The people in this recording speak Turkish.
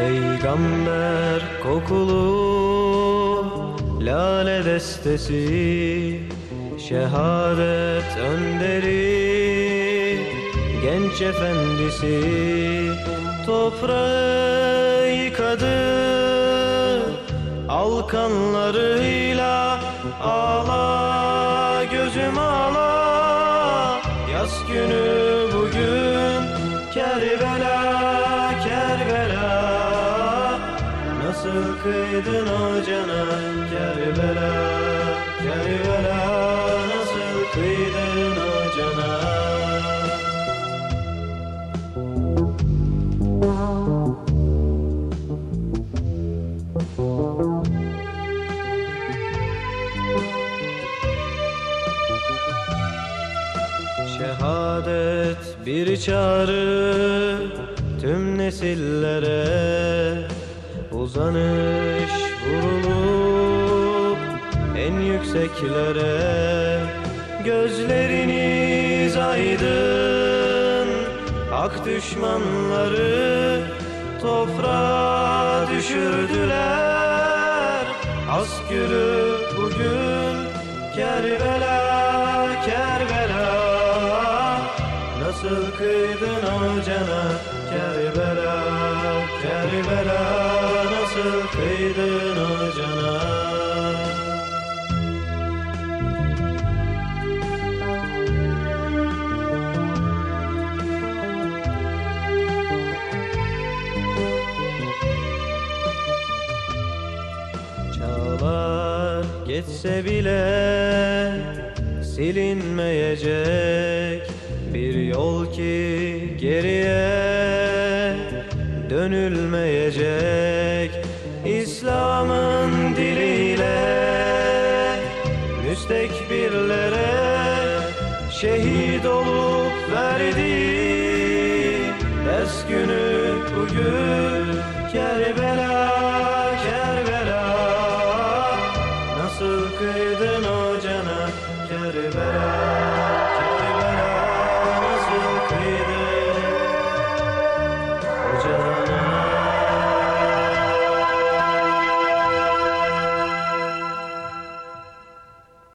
Peygamber kokulu lale destesi Şehadet önderi genç efendisi Toprağı yıkadı Alkanlarıyla ağla gözüm ağla Yaz günü kıydın o cana Kerbela Kerbela Nasıl kıydın o Şehadet bir çağrı tüm nesillere Uzanış vurulup en yükseklere Gözleriniz aydın. Hak düşmanları toprağa düşürdüler. Askürü bugün Kerbela, Kerbela. Nasıl kıydın o cana Çağlar geçse bile silinmeyecek bir yol ki geriye dönülmeyecek. İslam'ın diliyle müstekbirlere şehit olup verdi ders günü Amen.